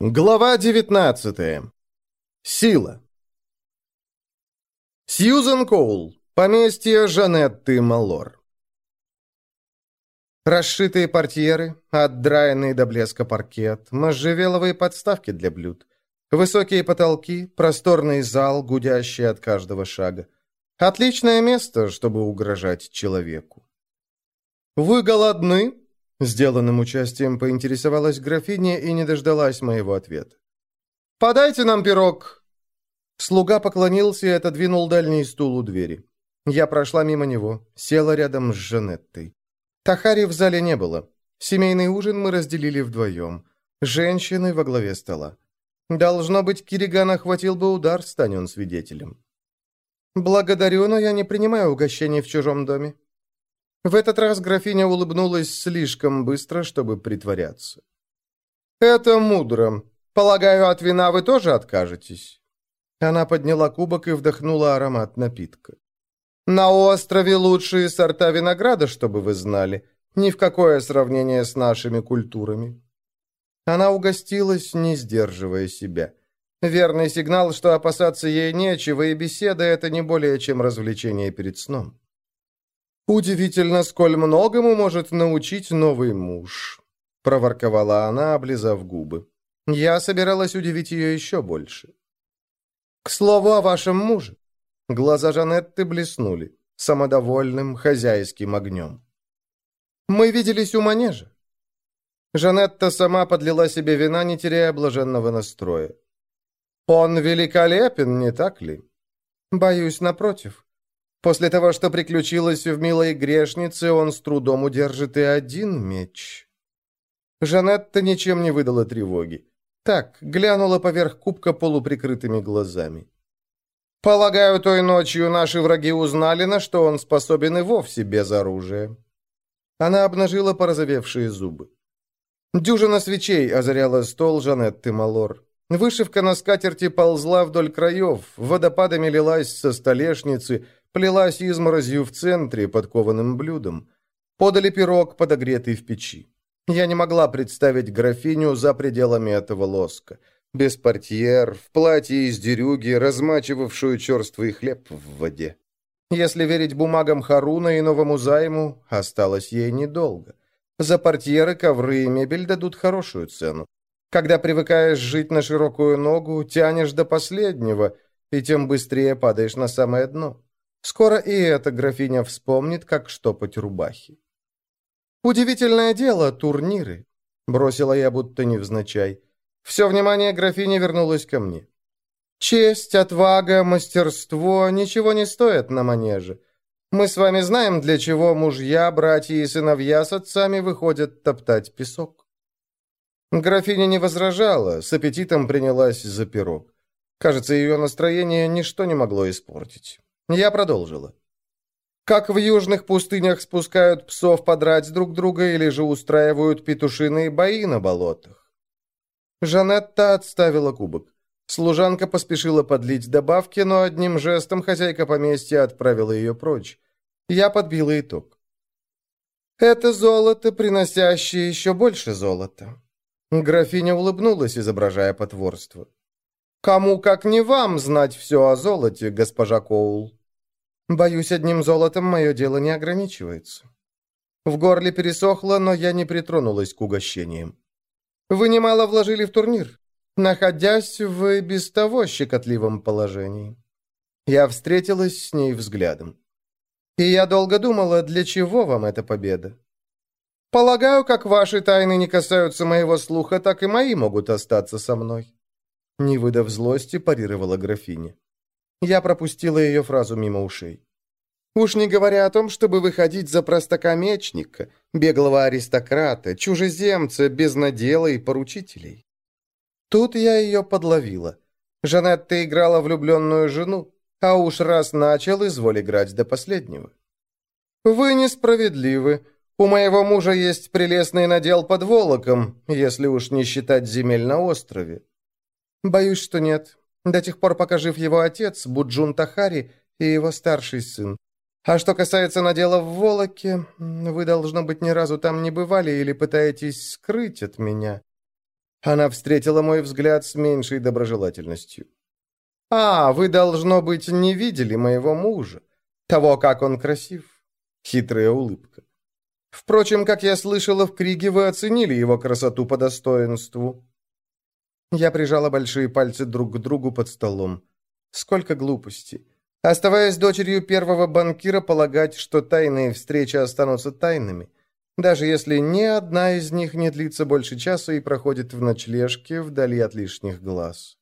Глава 19. Сила. Сьюзен Коул. Поместье Жанетты Малор. Расшитые портьеры, отдраенный до блеска паркет, можжевеловые подставки для блюд, высокие потолки, просторный зал, гудящий от каждого шага. Отличное место, чтобы угрожать человеку. «Вы голодны?» Сделанным участием поинтересовалась графиня и не дождалась моего ответа. «Подайте нам пирог!» Слуга поклонился и отодвинул дальний стул у двери. Я прошла мимо него, села рядом с Жанеттой. Тахари в зале не было. Семейный ужин мы разделили вдвоем. Женщины во главе стола. Должно быть, Кириган охватил бы удар, стань он свидетелем. «Благодарю, но я не принимаю угощений в чужом доме», в этот раз графиня улыбнулась слишком быстро, чтобы притворяться. «Это мудро. Полагаю, от вина вы тоже откажетесь?» Она подняла кубок и вдохнула аромат напитка. «На острове лучшие сорта винограда, чтобы вы знали. Ни в какое сравнение с нашими культурами». Она угостилась, не сдерживая себя. Верный сигнал, что опасаться ей нечего, и беседа — это не более чем развлечение перед сном. «Удивительно, сколь многому может научить новый муж», — проворковала она, облизав губы. Я собиралась удивить ее еще больше. «К слову о вашем муже». Глаза Жанетты блеснули, самодовольным хозяйским огнем. «Мы виделись у манежа». Жанетта сама подлила себе вина, не теряя блаженного настроя. «Он великолепен, не так ли?» «Боюсь, напротив. После того, что приключилось в «Милой грешнице», он с трудом удержит и один меч. Жанетта ничем не выдала тревоги. Так, глянула поверх кубка полуприкрытыми глазами. «Полагаю, той ночью наши враги узнали, на что он способен и вовсе без оружия». Она обнажила порозовевшие зубы. Дюжина свечей озаряла стол Жанетты Малор. Вышивка на скатерти ползла вдоль краев, водопадами лилась со столешницы, плелась изморозью в центре под кованым блюдом. Подали пирог, подогретый в печи. Я не могла представить графиню за пределами этого лоска. Без портьер, в платье из дерюги, размачивавшую черствый хлеб в воде. Если верить бумагам Харуна и новому займу, осталось ей недолго. За портьеры, ковры и мебель дадут хорошую цену. Когда привыкаешь жить на широкую ногу, тянешь до последнего, и тем быстрее падаешь на самое дно. Скоро и эта графиня вспомнит, как штопать рубахи. «Удивительное дело, турниры», — бросила я будто невзначай. Все внимание графини вернулось ко мне. «Честь, отвага, мастерство ничего не стоят на манеже. Мы с вами знаем, для чего мужья, братья и сыновья с отцами выходят топтать песок». Графиня не возражала, с аппетитом принялась за пирог. Кажется, ее настроение ничто не могло испортить. Я продолжила. Как в южных пустынях спускают псов подрать друг друга или же устраивают петушиные бои на болотах. Жанетта отставила кубок. Служанка поспешила подлить добавки, но одним жестом хозяйка поместья отправила ее прочь. Я подбила итог. «Это золото, приносящее еще больше золота». Графиня улыбнулась, изображая потворство. «Кому, как не вам, знать все о золоте, госпожа Коул?» Боюсь, одним золотом мое дело не ограничивается. В горле пересохло, но я не притронулась к угощениям. Вы немало вложили в турнир, находясь в без того щекотливом положении. Я встретилась с ней взглядом. И я долго думала, для чего вам эта победа. Полагаю, как ваши тайны не касаются моего слуха, так и мои могут остаться со мной. Не выдав злости, парировала графиня. Я пропустила ее фразу мимо ушей. Уж не говоря о том, чтобы выходить за простокомечника, беглого аристократа, чужеземца, без надела и поручителей. Тут я ее подловила. Жанетта играла влюбленную жену, а уж раз начал, изволь играть до последнего. «Вы несправедливы. У моего мужа есть прелестный надел под волоком, если уж не считать земель на острове». «Боюсь, что нет. До тех пор, пока жив его отец, Буджун Тахари, и его старший сын. А что касается надела в Волоке, вы, должно быть, ни разу там не бывали или пытаетесь скрыть от меня. Она встретила мой взгляд с меньшей доброжелательностью. «А, вы, должно быть, не видели моего мужа. Того, как он красив». Хитрая улыбка. «Впрочем, как я слышала, в Криге вы оценили его красоту по достоинству». Я прижала большие пальцы друг к другу под столом. Сколько глупости. Оставаясь дочерью первого банкира, полагать, что тайные встречи останутся тайными. Даже если ни одна из них не длится больше часа и проходит в ночлежке вдали от лишних глаз.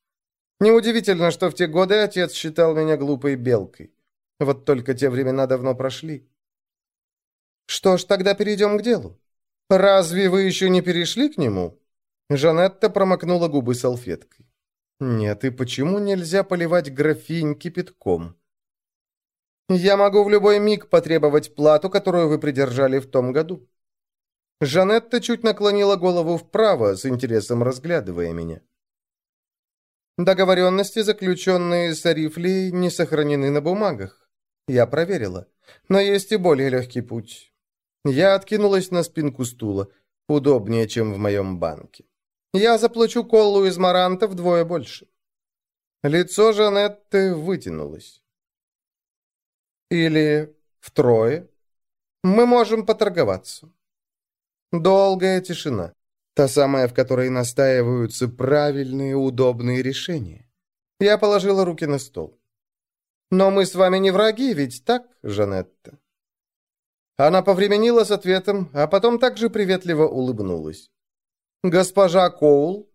Неудивительно, что в те годы отец считал меня глупой белкой. Вот только те времена давно прошли. Что ж, тогда перейдем к делу. Разве вы еще не перешли к нему? Жанетта промокнула губы салфеткой. «Нет, и почему нельзя поливать графинь кипятком?» «Я могу в любой миг потребовать плату, которую вы придержали в том году». Жанетта чуть наклонила голову вправо, с интересом разглядывая меня. Договоренности, заключенные с Арифлей, не сохранены на бумагах. Я проверила. Но есть и более легкий путь. Я откинулась на спинку стула. Удобнее, чем в моем банке. Я заплачу Коллу из Маранта вдвое больше». Лицо Жанетты вытянулось. «Или втрое. Мы можем поторговаться». Долгая тишина. Та самая, в которой настаиваются правильные, удобные решения. Я положила руки на стол. «Но мы с вами не враги, ведь так, Жанетта?» Она повременила с ответом, а потом также приветливо улыбнулась. «Госпожа Коул,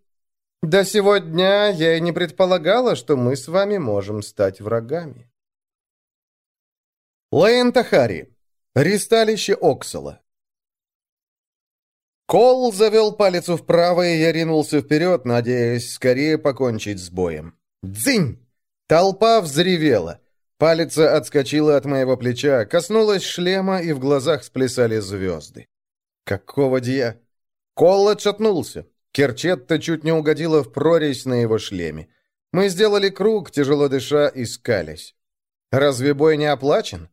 до сего дня я и не предполагала, что мы с вами можем стать врагами». Лейн Тахари. Ристалище Оксала. Кол завел палец вправо, и я ринулся вперед, надеясь скорее покончить с боем. «Дзынь!» Толпа взревела. Палец отскочила от моего плеча, коснулась шлема, и в глазах сплясали звезды. «Какого дья?» Кол отшатнулся. Керчетта чуть не угодила в прорезь на его шлеме. Мы сделали круг, тяжело дыша и скались. Разве бой не оплачен?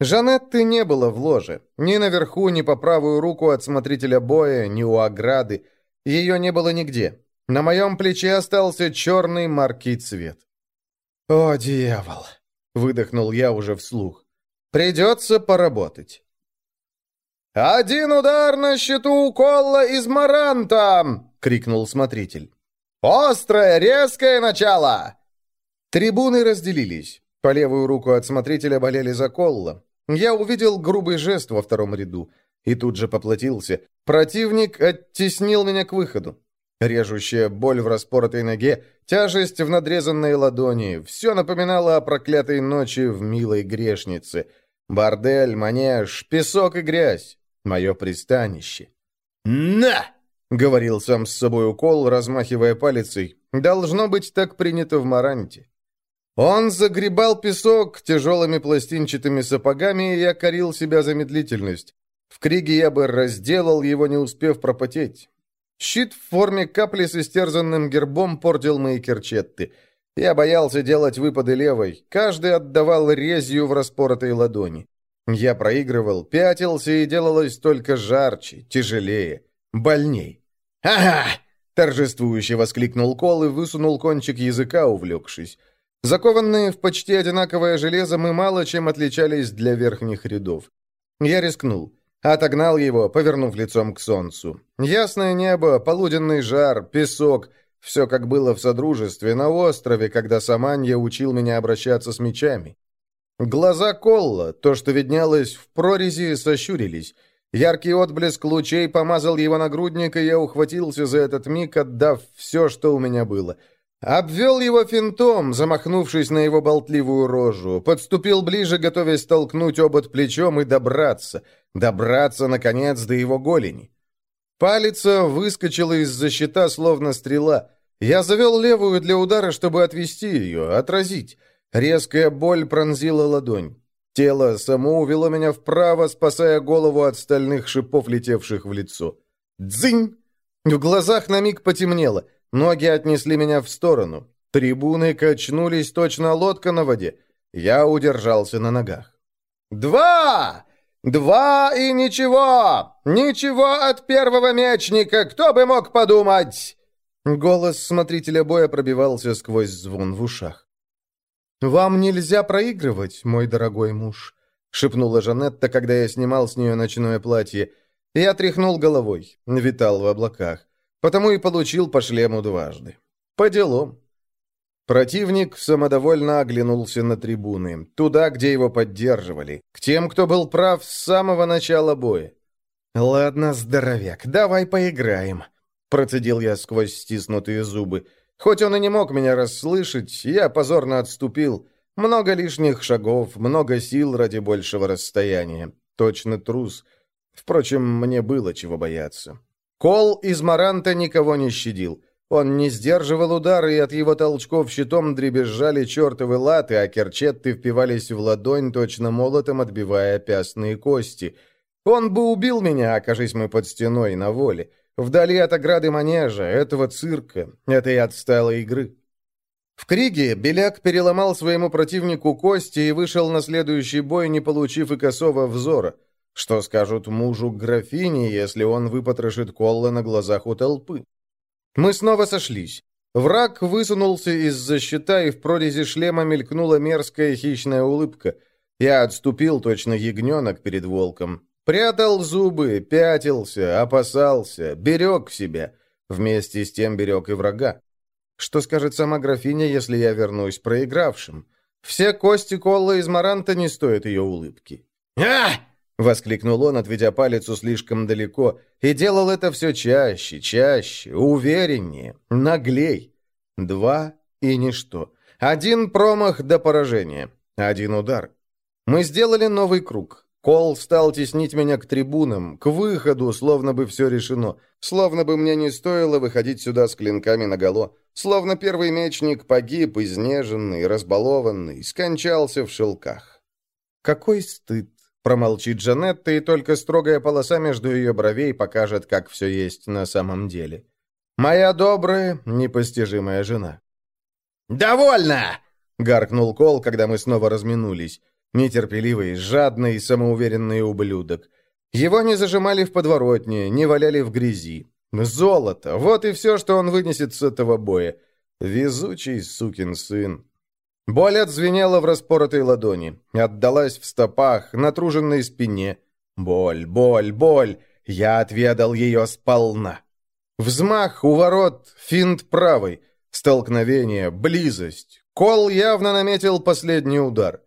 Жанетты не было в ложе. Ни наверху, ни по правую руку от смотрителя боя, ни у ограды. Ее не было нигде. На моем плече остался черный маркий цвет. «О, дьявол!» — выдохнул я уже вслух. «Придется поработать». «Один удар на счету укола из Маранта!» — крикнул смотритель. «Острое, резкое начало!» Трибуны разделились. По левую руку от смотрителя болели за Колла. Я увидел грубый жест во втором ряду и тут же поплатился. Противник оттеснил меня к выходу. Режущая боль в распоротой ноге, тяжесть в надрезанной ладони — все напоминало о проклятой ночи в милой грешнице. Бордель, манеж, песок и грязь мое пристанище. «На!» — говорил сам с собой укол, размахивая палицей. «Должно быть так принято в Маранте». Он загребал песок тяжелыми пластинчатыми сапогами, и я корил себя за медлительность. В криге я бы разделал его, не успев пропотеть. Щит в форме капли с истерзанным гербом портил мои керчетты. Я боялся делать выпады левой. Каждый отдавал резью в распоротой ладони. Я проигрывал, пятился и делалось только жарче, тяжелее, больней. «Ага!» — торжествующе воскликнул Кол и высунул кончик языка, увлекшись. Закованные в почти одинаковое железо, мы мало чем отличались для верхних рядов. Я рискнул. Отогнал его, повернув лицом к солнцу. Ясное небо, полуденный жар, песок — все как было в Содружестве на острове, когда Саманья учил меня обращаться с мечами. Глаза Колла, то, что виднелось в прорези, сощурились. Яркий отблеск лучей помазал его нагрудник, и я ухватился за этот миг, отдав все, что у меня было. Обвел его финтом, замахнувшись на его болтливую рожу, подступил ближе, готовясь толкнуть обод плечом и добраться, добраться, наконец, до его голени. Палец выскочила из-за щита, словно стрела. Я завел левую для удара, чтобы отвести ее, отразить. Резкая боль пронзила ладонь. Тело само увело меня вправо, спасая голову от стальных шипов, летевших в лицо. Дзынь! В глазах на миг потемнело. Ноги отнесли меня в сторону. Трибуны качнулись, точно лодка на воде. Я удержался на ногах. «Два! Два и ничего! Ничего от первого мечника! Кто бы мог подумать!» Голос смотрителя боя пробивался сквозь звон в ушах. «Вам нельзя проигрывать, мой дорогой муж», — шепнула Жанетта, когда я снимал с нее ночное платье. Я тряхнул головой, витал в облаках, потому и получил по шлему дважды. По делам. Противник самодовольно оглянулся на трибуны, туда, где его поддерживали, к тем, кто был прав с самого начала боя. «Ладно, здоровяк, давай поиграем», — процедил я сквозь стиснутые зубы. Хоть он и не мог меня расслышать, я позорно отступил. Много лишних шагов, много сил ради большего расстояния. Точно трус. Впрочем, мне было чего бояться. Кол из Маранта никого не щадил. Он не сдерживал удары, и от его толчков щитом дребезжали чертовы латы, а керчетты впивались в ладонь, точно молотом отбивая пястные кости. Он бы убил меня, окажись мы под стеной на воле. Вдали от ограды манежа, этого цирка, этой отсталой игры. В Криге Беляк переломал своему противнику кости и вышел на следующий бой, не получив и косого взора. Что скажут мужу графини, если он выпотрошит Колла на глазах у толпы? Мы снова сошлись. Враг высунулся из-за щита, и в прорези шлема мелькнула мерзкая хищная улыбка. Я отступил, точно ягненок перед волком. Прятал зубы, пятился, опасался, берег себя. Вместе с тем берег и врага. Что скажет сама графиня, если я вернусь проигравшим? Все кости Колла из Маранта не стоят ее улыбки. «А!» — воскликнул он, отведя палец слишком далеко, и делал это все чаще, чаще, увереннее, наглей. Два и ничто. Один промах до поражения. Один удар. Мы сделали новый круг. Кол стал теснить меня к трибунам, к выходу, словно бы все решено. Словно бы мне не стоило выходить сюда с клинками наголо. Словно первый мечник погиб, изнеженный, разбалованный, скончался в шелках. Какой стыд! Промолчит Джанетта, и только строгая полоса между ее бровей покажет, как все есть на самом деле. Моя добрая, непостижимая жена. «Довольно!» — гаркнул Кол, когда мы снова разминулись. Нетерпеливый, жадный, самоуверенный ублюдок. Его не зажимали в подворотне, не валяли в грязи. Золото! Вот и все, что он вынесет с этого боя. Везучий сукин сын. Боль отзвенела в распоротой ладони, отдалась в стопах, натруженной спине. Боль, боль, боль! Я отведал ее сполна. Взмах у ворот, финт правой, столкновение, близость. Кол явно наметил последний удар.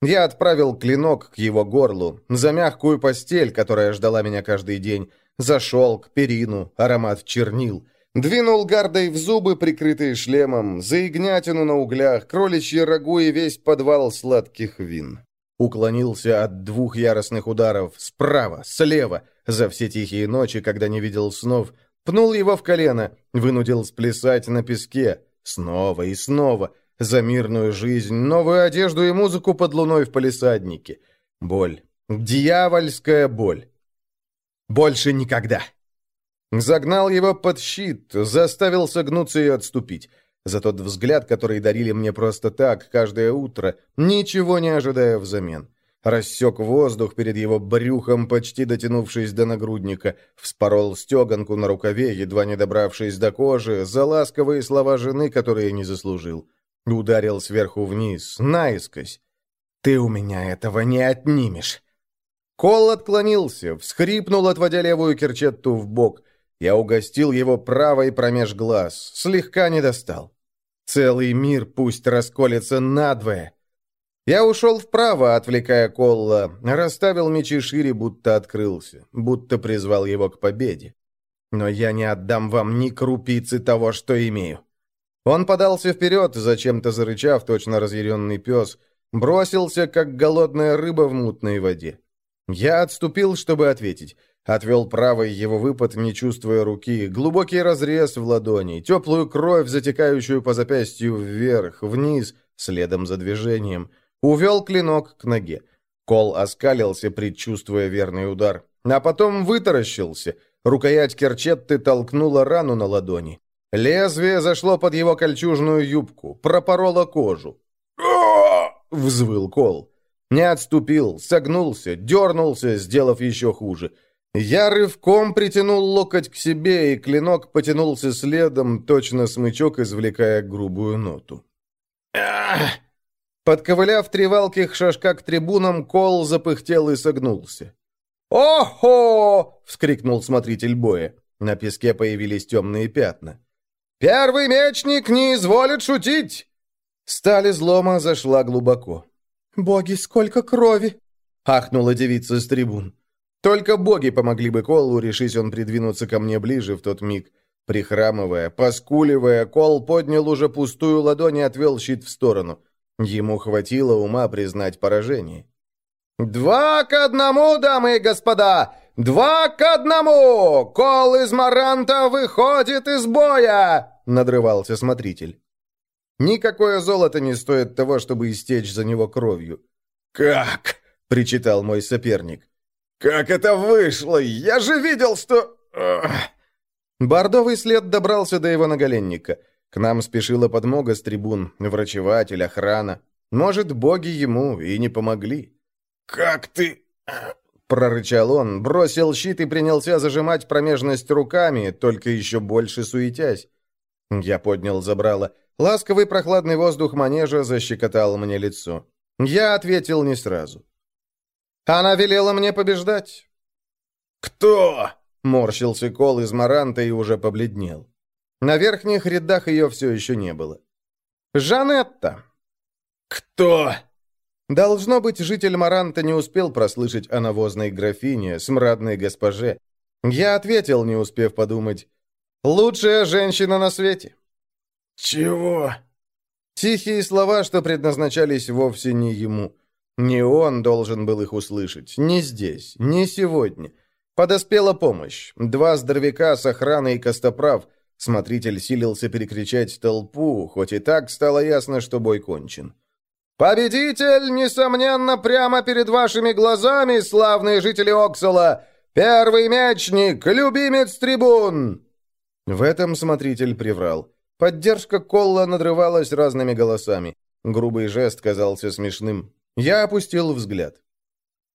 Я отправил клинок к его горлу, за мягкую постель, которая ждала меня каждый день, за шелк, перину, аромат чернил. Двинул гардой в зубы, прикрытые шлемом, за ягнятину на углях, кроличьи рагу и весь подвал сладких вин. Уклонился от двух яростных ударов справа, слева, за все тихие ночи, когда не видел снов, пнул его в колено, вынудил сплясать на песке, снова и снова — за мирную жизнь, новую одежду и музыку под луной в палисаднике. Боль. Дьявольская боль. Больше никогда. Загнал его под щит, заставил согнуться и отступить. За тот взгляд, который дарили мне просто так, каждое утро, ничего не ожидая взамен. Рассек воздух перед его брюхом, почти дотянувшись до нагрудника, вспорол стеганку на рукаве, едва не добравшись до кожи, за ласковые слова жены, которые не заслужил. Ударил сверху вниз, наискось. «Ты у меня этого не отнимешь!» Кол отклонился, всхрипнул, отводя левую керчетту в бок. Я угостил его правой промеж глаз, слегка не достал. Целый мир пусть расколется надвое. Я ушел вправо, отвлекая Колла, расставил мечи шире, будто открылся, будто призвал его к победе. Но я не отдам вам ни крупицы того, что имею. Он подался вперед, зачем-то зарычав, точно разъяренный пес, бросился, как голодная рыба в мутной воде. Я отступил, чтобы ответить. Отвел правый его выпад, не чувствуя руки, глубокий разрез в ладони, теплую кровь, затекающую по запястью вверх, вниз, следом за движением. Увел клинок к ноге. Кол оскалился, предчувствуя верный удар. А потом вытаращился. Рукоять керчетты толкнула рану на ладони. Лезвие зашло под его кольчужную юбку, пропороло кожу. взвыл Кол. Не отступил, согнулся, дернулся, сделав еще хуже. Я рывком притянул локоть к себе, и клинок потянулся следом, точно смычок, извлекая грубую ноту. Подковыляв три валких шажка к трибунам, Кол запыхтел и согнулся. «Охо!» — вскрикнул смотритель боя. На песке появились темные пятна. «Первый мечник не изволит шутить!» Сталь излома зашла глубоко. «Боги, сколько крови!» — ахнула девица с трибун. Только боги помогли бы Колу, решись он придвинуться ко мне ближе в тот миг. Прихрамывая, поскуливая, Кол поднял уже пустую ладонь и отвел щит в сторону. Ему хватило ума признать поражение. «Два к одному, дамы и господа! Два к одному! Кол из Маранта выходит из боя!» — надрывался смотритель. Никакое золото не стоит того, чтобы истечь за него кровью. «Как?» — причитал мой соперник. «Как это вышло? Я же видел, что...» Бордовый след добрался до его наголенника. К нам спешила подмога с трибун, врачеватель, охрана. Может, боги ему и не помогли. «Как ты...» Прорычал он, бросил щит и принялся зажимать промежность руками, только еще больше суетясь. Я поднял забрало. Ласковый прохладный воздух манежа защекотал мне лицо. Я ответил не сразу. Она велела мне побеждать. «Кто?» — морщился Кол из Маранта и уже побледнел. На верхних рядах ее все еще не было. «Жанетта!» «Кто?» Должно быть, житель Маранта не успел прослышать о навозной графине, смрадной госпоже. Я ответил, не успев подумать. «Лучшая женщина на свете!» «Чего?» Тихие слова, что предназначались вовсе не ему. Не он должен был их услышать. Не здесь, не сегодня. Подоспела помощь. Два здоровяка с охраной и костоправ. Смотритель силился перекричать толпу, хоть и так стало ясно, что бой кончен. «Победитель, несомненно, прямо перед вашими глазами, славные жители Оксала! Первый мечник, любимец трибун!» В этом смотритель приврал. Поддержка Колла надрывалась разными голосами. Грубый жест казался смешным. Я опустил взгляд.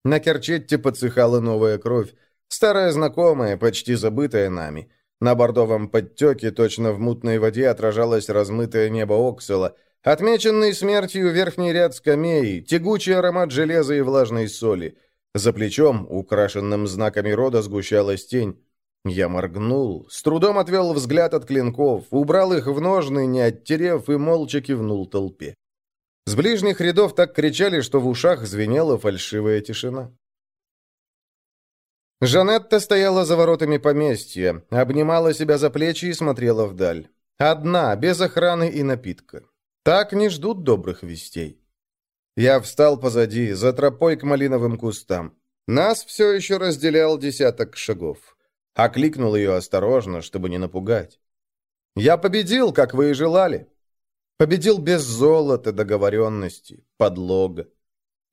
На Керчетте подсыхала новая кровь, старая знакомая, почти забытая нами. На бордовом подтеке, точно в мутной воде, отражалось размытое небо Оксала — Отмеченный смертью верхний ряд скамей, тягучий аромат железа и влажной соли. За плечом, украшенным знаками рода, сгущалась тень. Я моргнул, с трудом отвел взгляд от клинков, убрал их в ножны, не оттерев, и молча кивнул толпе. С ближних рядов так кричали, что в ушах звенела фальшивая тишина. Жанетта стояла за воротами поместья, обнимала себя за плечи и смотрела вдаль. Одна, без охраны и напитка. Так не ждут добрых вестей. Я встал позади, за тропой к малиновым кустам. Нас все еще разделял десяток шагов. Окликнул ее осторожно, чтобы не напугать. «Я победил, как вы и желали. Победил без золота, договоренности, подлога.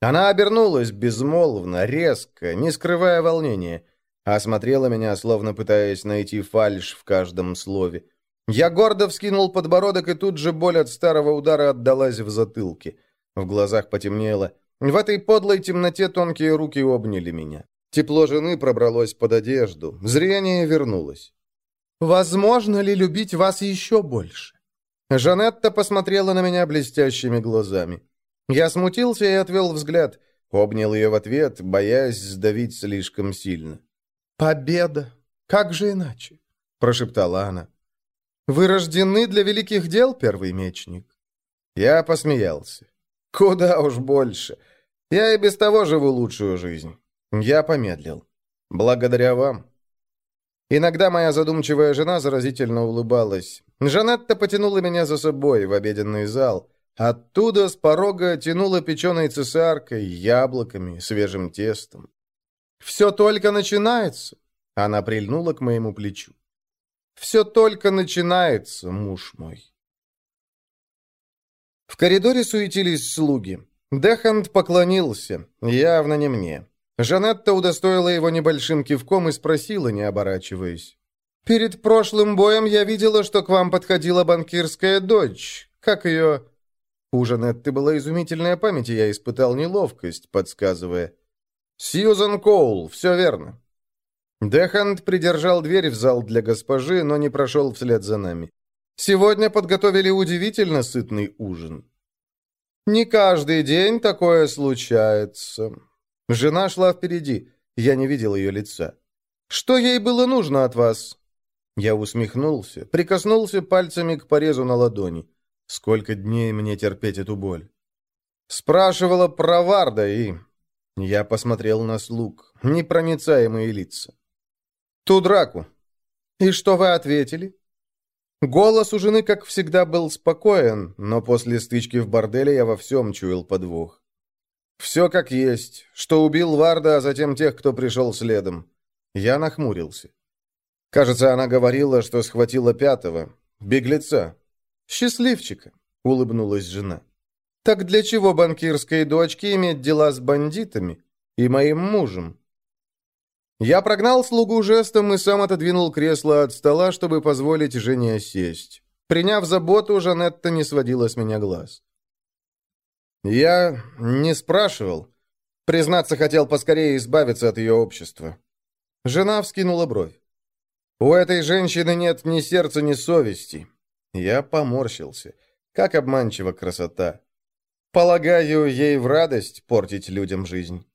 Она обернулась безмолвно, резко, не скрывая волнения, осмотрела меня, словно пытаясь найти фальшь в каждом слове. Я гордо вскинул подбородок, и тут же боль от старого удара отдалась в затылке. В глазах потемнело. В этой подлой темноте тонкие руки обняли меня. Тепло жены пробралось под одежду. Зрение вернулось. «Возможно ли любить вас еще больше?» Жанетта посмотрела на меня блестящими глазами. Я смутился и отвел взгляд. Обнял ее в ответ, боясь сдавить слишком сильно. «Победа! Как же иначе?» – прошептала она. Вы рождены для великих дел, первый мечник?» Я посмеялся. «Куда уж больше. Я и без того живу лучшую жизнь. Я помедлил. Благодаря вам». Иногда моя задумчивая жена заразительно улыбалась. Жанетта потянула меня за собой в обеденный зал. Оттуда с порога тянула печеной цесаркой, яблоками, свежим тестом. «Все только начинается!» Она прильнула к моему плечу. Все только начинается, муж мой. В коридоре суетились слуги. Дехант поклонился, явно не мне. Жанетта удостоила его небольшим кивком и спросила, не оборачиваясь. «Перед прошлым боем я видела, что к вам подходила банкирская дочь. Как ее...» У Жанетты была изумительная память, и я испытал неловкость, подсказывая. «Сьюзан Коул, все верно». Дехант придержал дверь в зал для госпожи, но не прошел вслед за нами. Сегодня подготовили удивительно сытный ужин. Не каждый день такое случается. Жена шла впереди. Я не видел ее лица. Что ей было нужно от вас? Я усмехнулся, прикоснулся пальцами к порезу на ладони. Сколько дней мне терпеть эту боль? Спрашивала про Варда, и... Я посмотрел на слуг. Непроницаемые лица. Ту драку. И что вы ответили? Голос у жены, как всегда, был спокоен, но после стычки в борделе я во всем чуял подвох. Все как есть, что убил Варда, а затем тех, кто пришел следом. Я нахмурился. Кажется, она говорила, что схватила пятого, беглеца. Счастливчика, улыбнулась жена. Так для чего банкирской дочке иметь дела с бандитами и моим мужем? Я прогнал слугу жестом и сам отодвинул кресло от стола, чтобы позволить жене сесть. Приняв заботу, Жанетта не сводила с меня глаз. Я не спрашивал. Признаться, хотел поскорее избавиться от ее общества. Жена вскинула бровь. У этой женщины нет ни сердца, ни совести. Я поморщился. Как обманчива красота. Полагаю, ей в радость портить людям жизнь.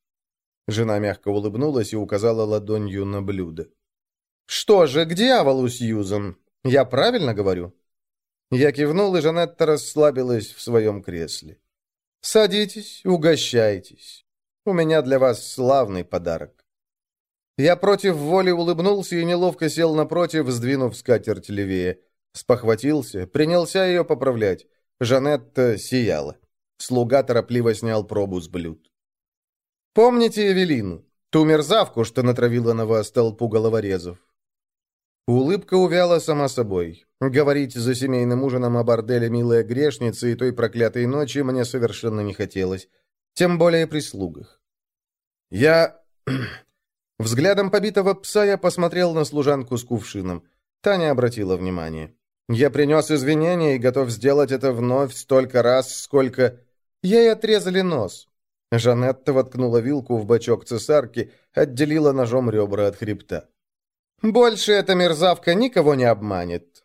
Жена мягко улыбнулась и указала ладонью на блюдо. «Что же, к дьяволу, Сьюзан? Я правильно говорю?» Я кивнул, и Жанетта расслабилась в своем кресле. «Садитесь, угощайтесь. У меня для вас славный подарок». Я против воли улыбнулся и неловко сел напротив, сдвинув скатерть левее. Спохватился, принялся ее поправлять. Жанетта сияла. Слуга торопливо снял пробу с блюд. Помните Эвелину? Ту мерзавку, что натравила на вас толпу головорезов?» Улыбка увяла сама собой. Говорить за семейным ужином о борделе милая грешница и той проклятой ночи мне совершенно не хотелось. Тем более при слугах. Я... Взглядом побитого пса я посмотрел на служанку с кувшином. Таня обратила внимание. Я принес извинения и готов сделать это вновь столько раз, сколько... Ей отрезали нос. Жанетта воткнула вилку в бочок цесарки, отделила ножом ребра от хребта. «Больше эта мерзавка никого не обманет».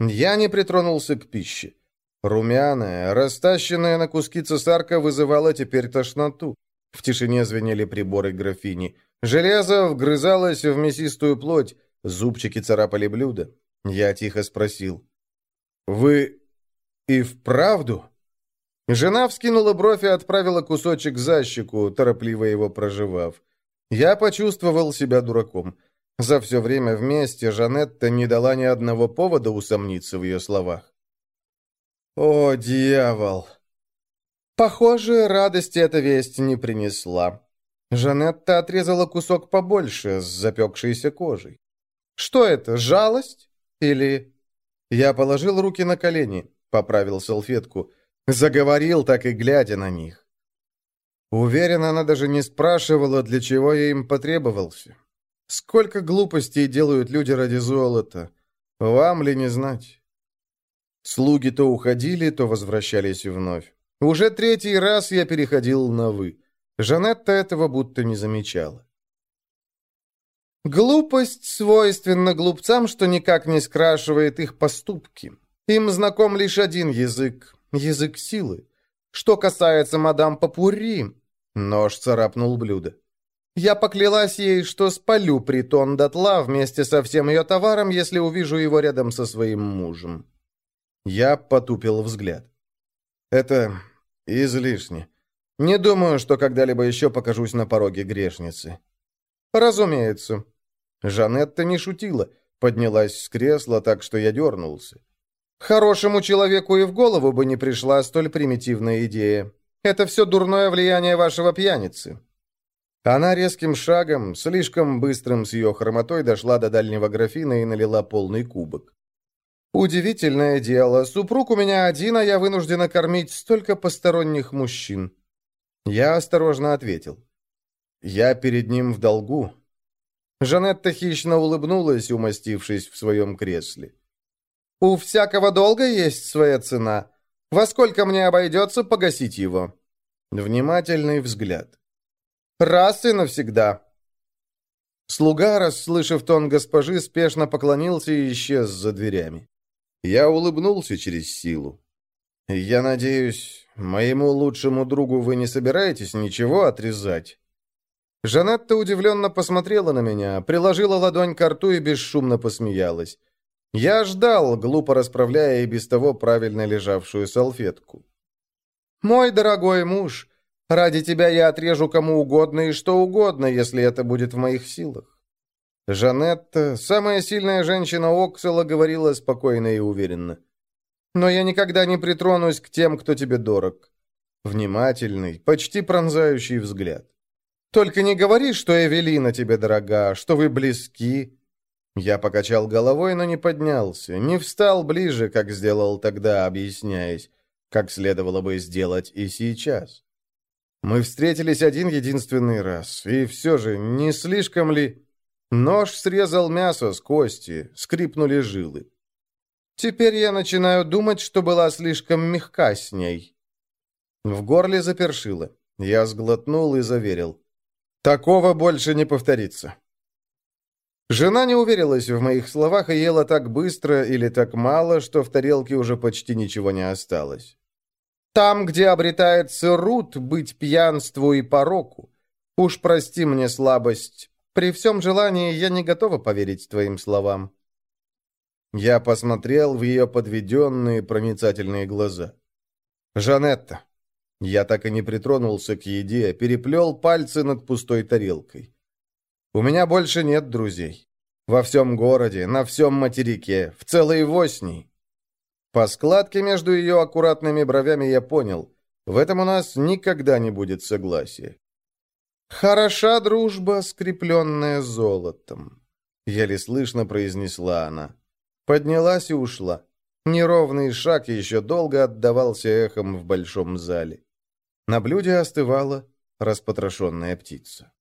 Я не притронулся к пище. Румяная, растащенная на куски цесарка вызывала теперь тошноту. В тишине звенели приборы графини. Железо вгрызалось в мясистую плоть, зубчики царапали блюдо. Я тихо спросил. «Вы и вправду?» Жена вскинула бровь и отправила кусочек за щеку, торопливо его проживав. Я почувствовал себя дураком. За все время вместе Жанетта не дала ни одного повода усомниться в ее словах. «О, дьявол!» Похоже, радости эта весть не принесла. Жанетта отрезала кусок побольше с запекшейся кожей. «Что это, жалость? Или...» Я положил руки на колени, поправил салфетку – Заговорил, так и глядя на них. Уверен, она даже не спрашивала, для чего я им потребовался. Сколько глупостей делают люди ради золота. Вам ли не знать? Слуги то уходили, то возвращались вновь. Уже третий раз я переходил на «вы». Жанетта этого будто не замечала. Глупость свойственна глупцам, что никак не скрашивает их поступки. Им знаком лишь один язык Язык силы. Что касается мадам Папури... Нож царапнул блюдо. Я поклялась ей, что спалю притон дотла вместе со всем ее товаром, если увижу его рядом со своим мужем. Я потупил взгляд. Это излишне. Не думаю, что когда-либо еще покажусь на пороге грешницы. Разумеется. Жанетта не шутила, поднялась с кресла так, что я дернулся. Хорошему человеку и в голову бы не пришла столь примитивная идея. Это все дурное влияние вашего пьяницы». Она резким шагом, слишком быстрым с ее хромотой, дошла до дальнего графина и налила полный кубок. «Удивительное дело. Супруг у меня один, а я вынуждена кормить столько посторонних мужчин». Я осторожно ответил. «Я перед ним в долгу». Жанетта хищно улыбнулась, умастившись в своем кресле. У всякого долга есть своя цена. Во сколько мне обойдется погасить его?» Внимательный взгляд. «Раз и навсегда». Слуга, расслышав тон госпожи, спешно поклонился и исчез за дверями. Я улыбнулся через силу. «Я надеюсь, моему лучшему другу вы не собираетесь ничего отрезать?» Жанетта удивленно посмотрела на меня, приложила ладонь к рту и бесшумно посмеялась. Я ждал, глупо расправляя и без того правильно лежавшую салфетку. «Мой дорогой муж, ради тебя я отрежу кому угодно и что угодно, если это будет в моих силах». Жанетта, самая сильная женщина Оксела, говорила спокойно и уверенно. «Но я никогда не притронусь к тем, кто тебе дорог». Внимательный, почти пронзающий взгляд. Только не говори, что Эвелина тебе дорога, что вы близки». Я покачал головой, но не поднялся, не встал ближе, как сделал тогда, объясняясь, как следовало бы сделать и сейчас. Мы встретились один единственный раз, и все же, не слишком ли... Нож срезал мясо с кости, скрипнули жилы. Теперь я начинаю думать, что была слишком мягка с ней. В горле запершило. Я сглотнул и заверил. Такого больше не повторится. Жена не уверилась в моих словах и ела так быстро или так мало, что в тарелке уже почти ничего не осталось. Там, где обретается рут, быть пьянству и пороку. Уж прости мне слабость. При всем желании я не готова поверить твоим словам. Я посмотрел в ее подведенные проницательные глаза. «Жанетта, я так и не притронулся к еде, переплел пальцы над пустой тарелкой. У меня больше нет друзей. Во всем городе, на всем материке, в целой Восни. По складке между ее аккуратными бровями я понял, в этом у нас никогда не будет согласия. «Хороша дружба, скрепленная золотом», — еле слышно произнесла она. Поднялась и ушла. Неровный шаг еще долго отдавался эхом в большом зале. На блюде остывала распотрошенная птица.